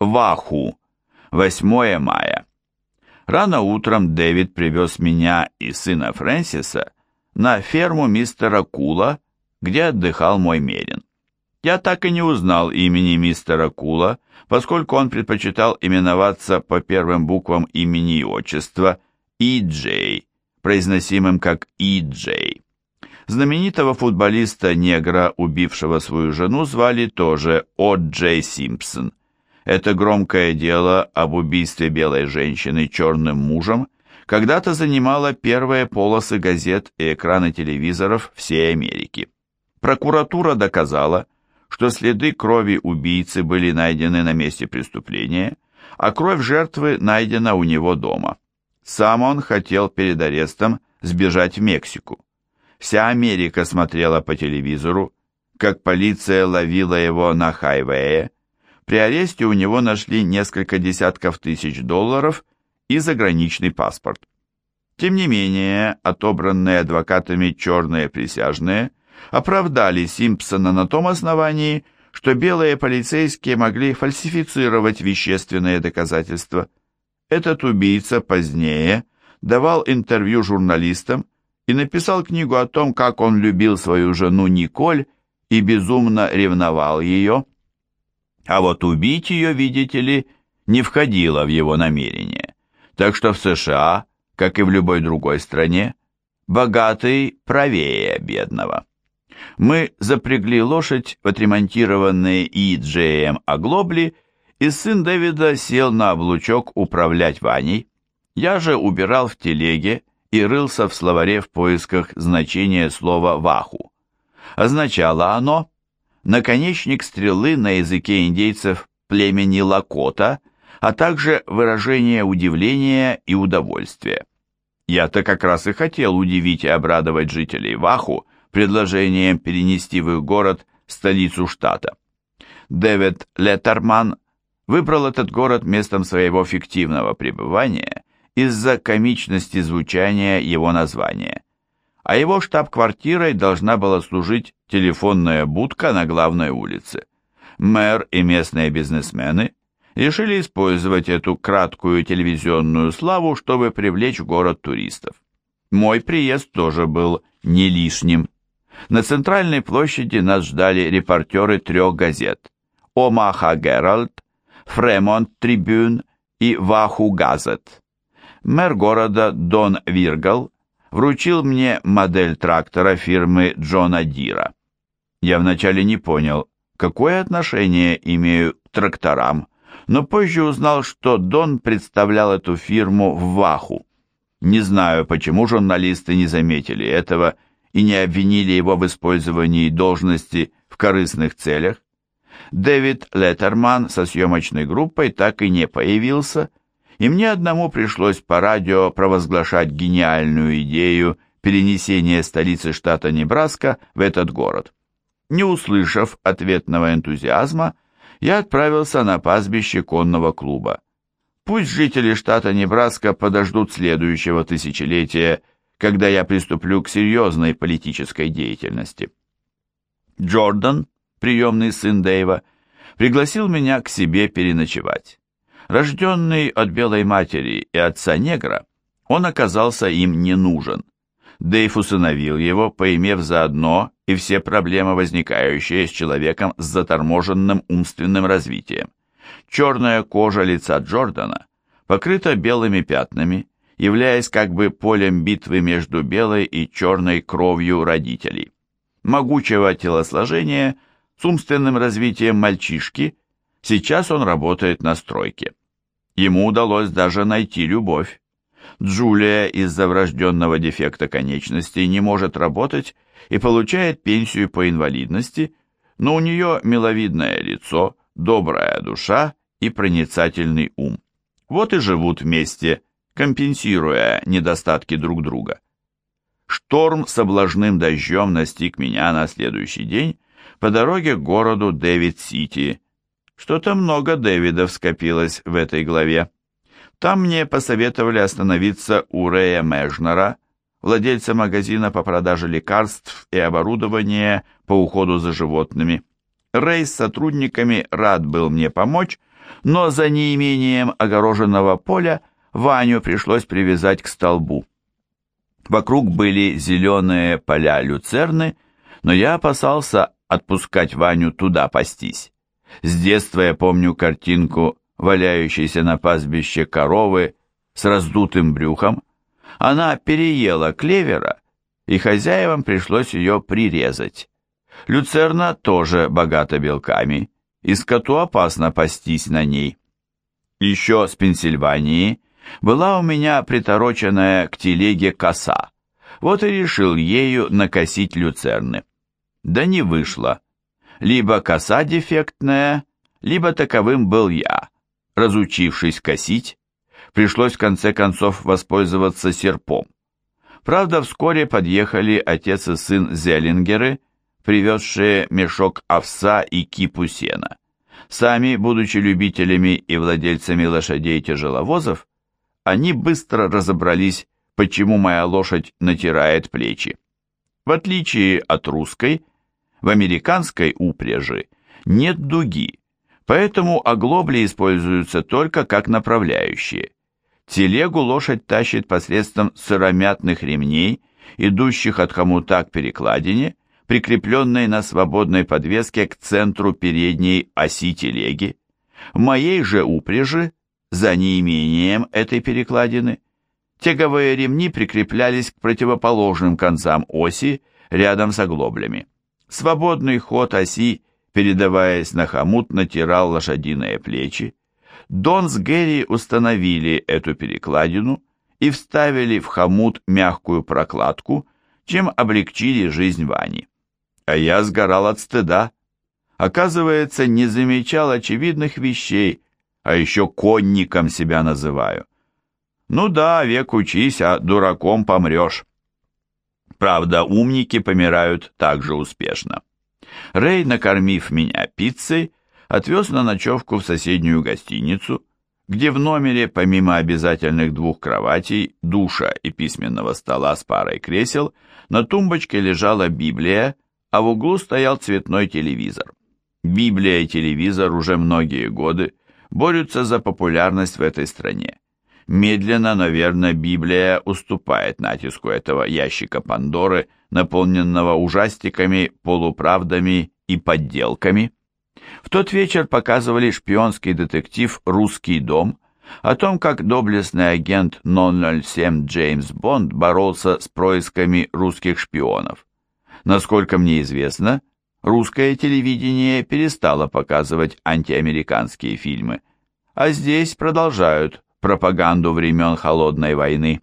Ваху, 8 мая. Рано утром Дэвид привез меня и сына Фрэнсиса на ферму мистера Кула, где отдыхал мой мерин. Я так и не узнал имени мистера Кула, поскольку он предпочитал именоваться по первым буквам имени и отчества И.Джей, произносимым как И.Джей. Знаменитого футболиста-негра, убившего свою жену, звали тоже О. Джей Симпсон. Это громкое дело об убийстве белой женщины черным мужем когда-то занимало первые полосы газет и экраны телевизоров всей Америки. Прокуратура доказала, что следы крови убийцы были найдены на месте преступления, а кровь жертвы найдена у него дома. Сам он хотел перед арестом сбежать в Мексику. Вся Америка смотрела по телевизору, как полиция ловила его на хайвее. При аресте у него нашли несколько десятков тысяч долларов и заграничный паспорт. Тем не менее, отобранные адвокатами черные присяжные оправдали Симпсона на том основании, что белые полицейские могли фальсифицировать вещественные доказательства. Этот убийца позднее давал интервью журналистам и написал книгу о том, как он любил свою жену Николь и безумно ревновал ее. А вот убить ее, видите ли, не входило в его намерение. Так что в США, как и в любой другой стране, богатый правее бедного. Мы запрягли лошадь в отремонтированные И.Джеем оглобли, и сын Дэвида сел на облучок управлять Ваней. Я же убирал в телеге, и рылся в словаре в поисках значения слова «ваху». Означало оно наконечник стрелы на языке индейцев племени Лакота, а также выражение удивления и удовольствия. Я-то как раз и хотел удивить и обрадовать жителей Ваху предложением перенести в их город столицу штата. Дэвид Леттерман выбрал этот город местом своего фиктивного пребывания из-за комичности звучания его названия. А его штаб-квартирой должна была служить телефонная будка на главной улице. Мэр и местные бизнесмены решили использовать эту краткую телевизионную славу, чтобы привлечь в город туристов. Мой приезд тоже был не лишним. На центральной площади нас ждали репортеры трех газет «Омаха Геральд», «Фремонт Трибюн» и «Ваху Газет» мэр города Дон Виргал вручил мне модель трактора фирмы Джона Дира. Я вначале не понял, какое отношение имею к тракторам, но позже узнал, что Дон представлял эту фирму в Ваху. Не знаю, почему журналисты не заметили этого и не обвинили его в использовании должности в корыстных целях. Дэвид Леттерман со съемочной группой так и не появился, и мне одному пришлось по радио провозглашать гениальную идею перенесения столицы штата Небраска в этот город. Не услышав ответного энтузиазма, я отправился на пастбище конного клуба. Пусть жители штата Небраска подождут следующего тысячелетия, когда я приступлю к серьезной политической деятельности. Джордан, приемный сын Дэйва, пригласил меня к себе переночевать. Рожденный от белой матери и отца негра, он оказался им не нужен. Дэйв усыновил его, поимев заодно и все проблемы, возникающие с человеком с заторможенным умственным развитием. Черная кожа лица Джордана покрыта белыми пятнами, являясь как бы полем битвы между белой и черной кровью родителей. Могучего телосложения с умственным развитием мальчишки – Сейчас он работает на стройке. Ему удалось даже найти любовь. Джулия из-за врожденного дефекта конечностей не может работать и получает пенсию по инвалидности, но у нее миловидное лицо, добрая душа и проницательный ум. Вот и живут вместе, компенсируя недостатки друг друга. Шторм с облажным дождем настиг меня на следующий день по дороге к городу Дэвид-Сити, что-то много Дэвидов скопилось в этой главе. Там мне посоветовали остановиться у Рэя Межнера, владельца магазина по продаже лекарств и оборудования по уходу за животными. Рэй с сотрудниками рад был мне помочь, но за неимением огороженного поля Ваню пришлось привязать к столбу. Вокруг были зеленые поля люцерны, но я опасался отпускать Ваню туда пастись. С детства я помню картинку валяющейся на пастбище коровы с раздутым брюхом. Она переела клевера, и хозяевам пришлось ее прирезать. Люцерна тоже богата белками, и скоту опасно пастись на ней. Еще с Пенсильвании была у меня притороченная к телеге коса. Вот и решил ею накосить люцерны. Да не вышло. Либо коса дефектная, либо таковым был я. Разучившись косить, пришлось в конце концов воспользоваться серпом. Правда, вскоре подъехали отец и сын Зеллингеры, привезшие мешок овса и кипу сена. Сами, будучи любителями и владельцами лошадей-тяжеловозов, они быстро разобрались, почему моя лошадь натирает плечи. В отличие от русской, в американской упряжи нет дуги, поэтому оглобли используются только как направляющие. Телегу лошадь тащит посредством сыромятных ремней, идущих от хомута к перекладине, прикрепленной на свободной подвеске к центру передней оси телеги. В моей же упряжи за неимением этой перекладины. Тяговые ремни прикреплялись к противоположным концам оси рядом с оглоблями. Свободный ход оси, передаваясь на хомут, натирал лошадиные плечи. Дон с Гэри установили эту перекладину и вставили в хомут мягкую прокладку, чем облегчили жизнь Вани. А я сгорал от стыда. Оказывается, не замечал очевидных вещей, а еще конником себя называю. Ну да, век учись, а дураком помрешь. Правда, умники помирают так же успешно. Рэй, накормив меня пиццей, отвез на ночевку в соседнюю гостиницу, где в номере, помимо обязательных двух кроватей, душа и письменного стола с парой кресел, на тумбочке лежала Библия, а в углу стоял цветной телевизор. Библия и телевизор уже многие годы борются за популярность в этой стране. Медленно, наверное, Библия уступает натиску этого ящика Пандоры, наполненного ужастиками, полуправдами и подделками. В тот вечер показывали шпионский детектив «Русский дом», о том, как доблестный агент 007 Джеймс Бонд боролся с происками русских шпионов. Насколько мне известно, русское телевидение перестало показывать антиамериканские фильмы, а здесь продолжают пропаганду времен Холодной войны.